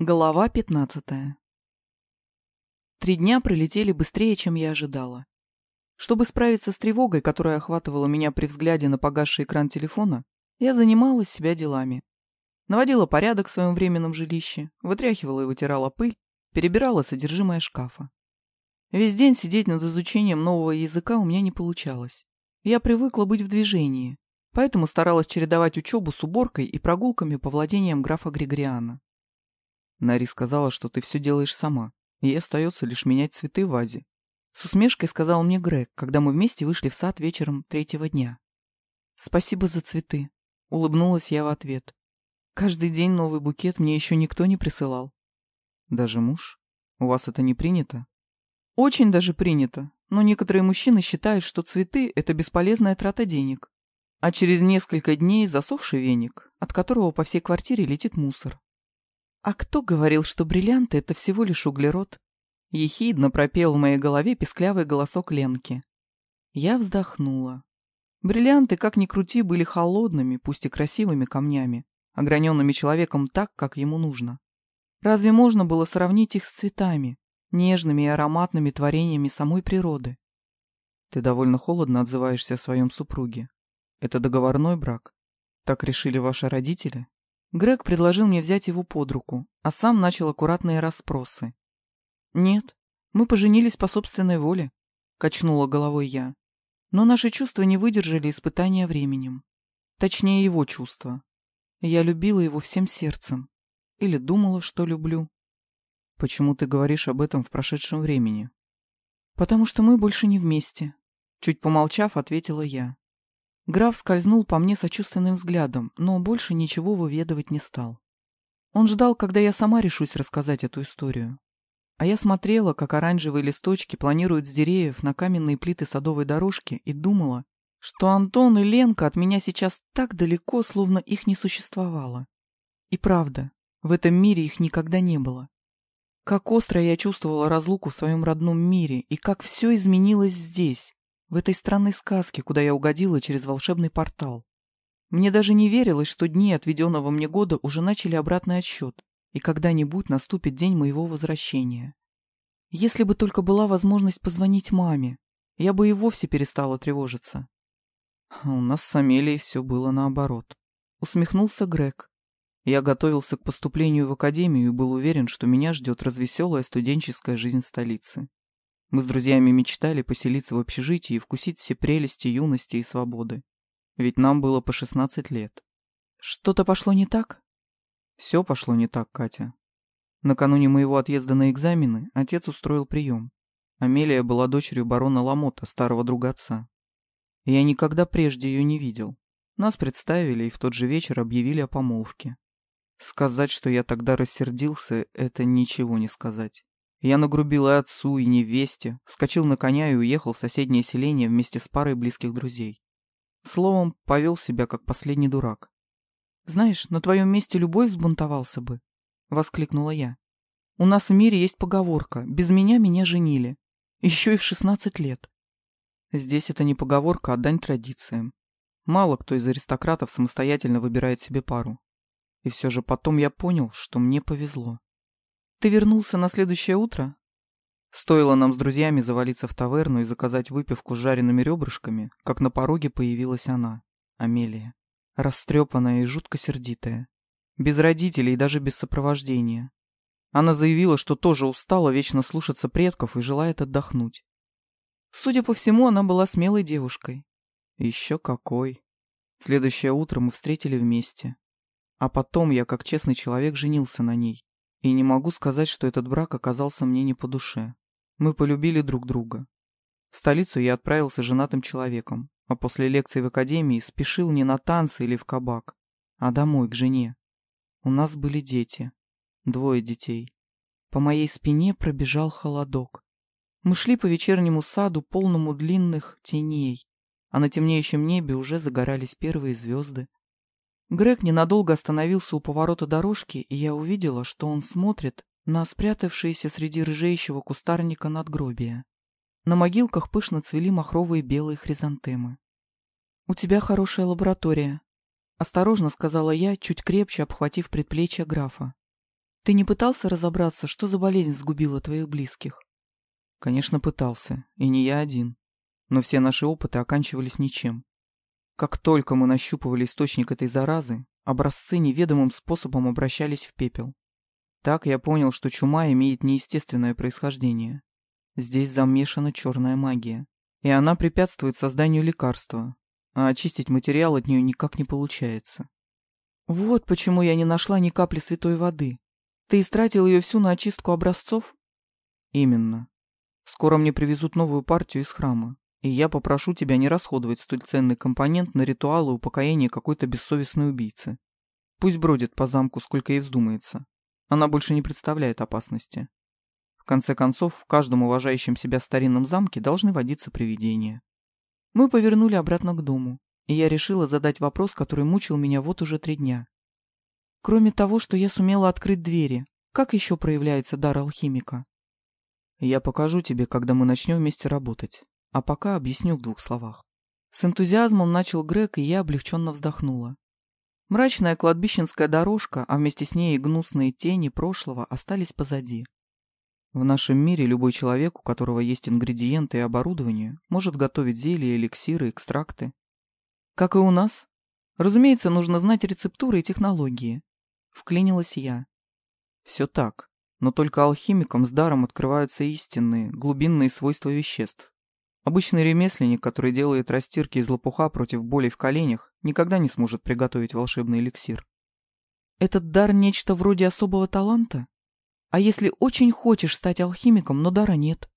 Глава пятнадцатая. Три дня пролетели быстрее, чем я ожидала. Чтобы справиться с тревогой, которая охватывала меня при взгляде на погасший экран телефона, я занималась себя делами. Наводила порядок в своем временном жилище, вытряхивала и вытирала пыль, перебирала содержимое шкафа. Весь день сидеть над изучением нового языка у меня не получалось. Я привыкла быть в движении, поэтому старалась чередовать учебу с уборкой и прогулками по владениям графа Григориана. Нари сказала, что ты все делаешь сама, и остается лишь менять цветы в вазе. С усмешкой сказал мне Грег, когда мы вместе вышли в сад вечером третьего дня. «Спасибо за цветы», — улыбнулась я в ответ. «Каждый день новый букет мне еще никто не присылал». «Даже муж? У вас это не принято?» «Очень даже принято, но некоторые мужчины считают, что цветы — это бесполезная трата денег. А через несколько дней засохший веник, от которого по всей квартире летит мусор. «А кто говорил, что бриллианты — это всего лишь углерод?» Ехидно пропел в моей голове песклявый голосок Ленки. Я вздохнула. Бриллианты, как ни крути, были холодными, пусть и красивыми камнями, ограненными человеком так, как ему нужно. Разве можно было сравнить их с цветами, нежными и ароматными творениями самой природы? Ты довольно холодно отзываешься о своем супруге. Это договорной брак? Так решили ваши родители? Грег предложил мне взять его под руку, а сам начал аккуратные расспросы. «Нет, мы поженились по собственной воле», — качнула головой я. Но наши чувства не выдержали испытания временем. Точнее, его чувства. Я любила его всем сердцем. Или думала, что люблю. «Почему ты говоришь об этом в прошедшем времени?» «Потому что мы больше не вместе», — чуть помолчав, ответила я. Граф скользнул по мне сочувственным взглядом, но больше ничего выведывать не стал. Он ждал, когда я сама решусь рассказать эту историю. А я смотрела, как оранжевые листочки планируют с деревьев на каменные плиты садовой дорожки, и думала, что Антон и Ленка от меня сейчас так далеко, словно их не существовало. И правда, в этом мире их никогда не было. Как остро я чувствовала разлуку в своем родном мире, и как все изменилось здесь, в этой странной сказке, куда я угодила через волшебный портал. Мне даже не верилось, что дни отведенного мне года уже начали обратный отсчет, и когда-нибудь наступит день моего возвращения. Если бы только была возможность позвонить маме, я бы и вовсе перестала тревожиться. А у нас с Амелией все было наоборот. Усмехнулся Грег. Я готовился к поступлению в академию и был уверен, что меня ждет развеселая студенческая жизнь столицы. Мы с друзьями мечтали поселиться в общежитии и вкусить все прелести юности и свободы. Ведь нам было по 16 лет. Что-то пошло не так? Все пошло не так, Катя. Накануне моего отъезда на экзамены отец устроил прием. Амелия была дочерью барона Ламота, старого друга отца. Я никогда прежде ее не видел. Нас представили и в тот же вечер объявили о помолвке. Сказать, что я тогда рассердился, это ничего не сказать. Я нагрубил и отцу, и невесте, вскочил на коня и уехал в соседнее селение вместе с парой близких друзей. Словом, повел себя как последний дурак. «Знаешь, на твоем месте любой взбунтовался бы», — воскликнула я. «У нас в мире есть поговорка «без меня меня женили». Еще и в шестнадцать лет». Здесь это не поговорка, а дань традициям. Мало кто из аристократов самостоятельно выбирает себе пару. И все же потом я понял, что мне повезло. Ты вернулся на следующее утро? Стоило нам с друзьями завалиться в таверну и заказать выпивку с жареными ребрышками, как на пороге появилась она, Амелия. Растрепанная и жутко сердитая. Без родителей и даже без сопровождения. Она заявила, что тоже устала вечно слушаться предков и желает отдохнуть. Судя по всему, она была смелой девушкой. Еще какой. Следующее утро мы встретили вместе. А потом я, как честный человек, женился на ней. И не могу сказать, что этот брак оказался мне не по душе. Мы полюбили друг друга. В столицу я отправился женатым человеком, а после лекции в академии спешил не на танцы или в кабак, а домой, к жене. У нас были дети. Двое детей. По моей спине пробежал холодок. Мы шли по вечернему саду, полному длинных теней, а на темнеющем небе уже загорались первые звезды. Грег ненадолго остановился у поворота дорожки, и я увидела, что он смотрит на спрятавшиеся среди рыжеющего кустарника надгробия. На могилках пышно цвели махровые белые хризантемы. «У тебя хорошая лаборатория», — осторожно сказала я, чуть крепче обхватив предплечье графа. Ты не пытался разобраться, что за болезнь сгубила твоих близких? Конечно, пытался, и не я один. Но все наши опыты оканчивались ничем. Как только мы нащупывали источник этой заразы, образцы неведомым способом обращались в пепел. Так я понял, что чума имеет неестественное происхождение. Здесь замешана черная магия, и она препятствует созданию лекарства, а очистить материал от нее никак не получается. Вот почему я не нашла ни капли святой воды. Ты истратил ее всю на очистку образцов? Именно. Скоро мне привезут новую партию из храма, и я попрошу тебя не расходовать столь ценный компонент на ритуалы упокоения какой-то бессовестной убийцы. Пусть бродит по замку, сколько ей вздумается. Она больше не представляет опасности. В конце концов, в каждом уважающем себя старинном замке должны водиться привидения. Мы повернули обратно к дому, и я решила задать вопрос, который мучил меня вот уже три дня. Кроме того, что я сумела открыть двери, как еще проявляется дар алхимика? Я покажу тебе, когда мы начнем вместе работать. А пока объясню в двух словах. С энтузиазмом начал Грег, и я облегченно вздохнула. Мрачная кладбищенская дорожка, а вместе с ней и гнусные тени прошлого остались позади. В нашем мире любой человек, у которого есть ингредиенты и оборудование, может готовить зелья, эликсиры, экстракты. Как и у нас. Разумеется, нужно знать рецептуры и технологии. Вклинилась я. Все так, но только алхимикам с даром открываются истинные, глубинные свойства веществ. Обычный ремесленник, который делает растирки из лопуха против боли в коленях, никогда не сможет приготовить волшебный эликсир. Этот дар нечто вроде особого таланта? А если очень хочешь стать алхимиком, но дара нет?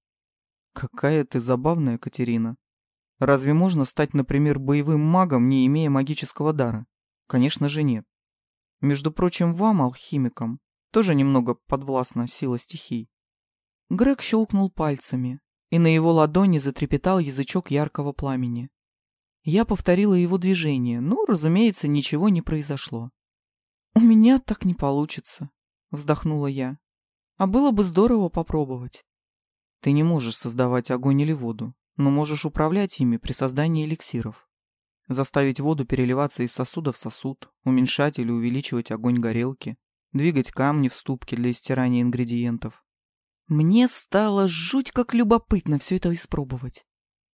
Какая ты забавная, Катерина. Разве можно стать, например, боевым магом, не имея магического дара? Конечно же нет. Между прочим, вам, алхимикам, тоже немного подвластна сила стихий. Грег щелкнул пальцами, и на его ладони затрепетал язычок яркого пламени. Я повторила его движение, но, разумеется, ничего не произошло. «У меня так не получится», — вздохнула я. «А было бы здорово попробовать». «Ты не можешь создавать огонь или воду, но можешь управлять ими при создании эликсиров. Заставить воду переливаться из сосуда в сосуд, уменьшать или увеличивать огонь горелки, двигать камни в ступке для стирания ингредиентов. Мне стало жуть как любопытно все это испробовать.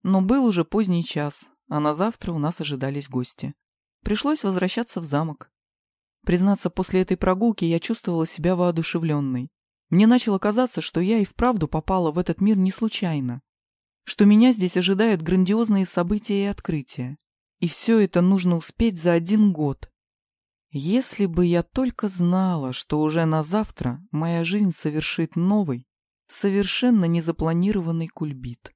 Но был уже поздний час, а на завтра у нас ожидались гости. Пришлось возвращаться в замок. Признаться, после этой прогулки я чувствовала себя воодушевленной. Мне начало казаться, что я и вправду попала в этот мир не случайно, что меня здесь ожидают грандиозные события и открытия. И все это нужно успеть за один год. Если бы я только знала, что уже на завтра моя жизнь совершит новый, совершенно незапланированный кульбит.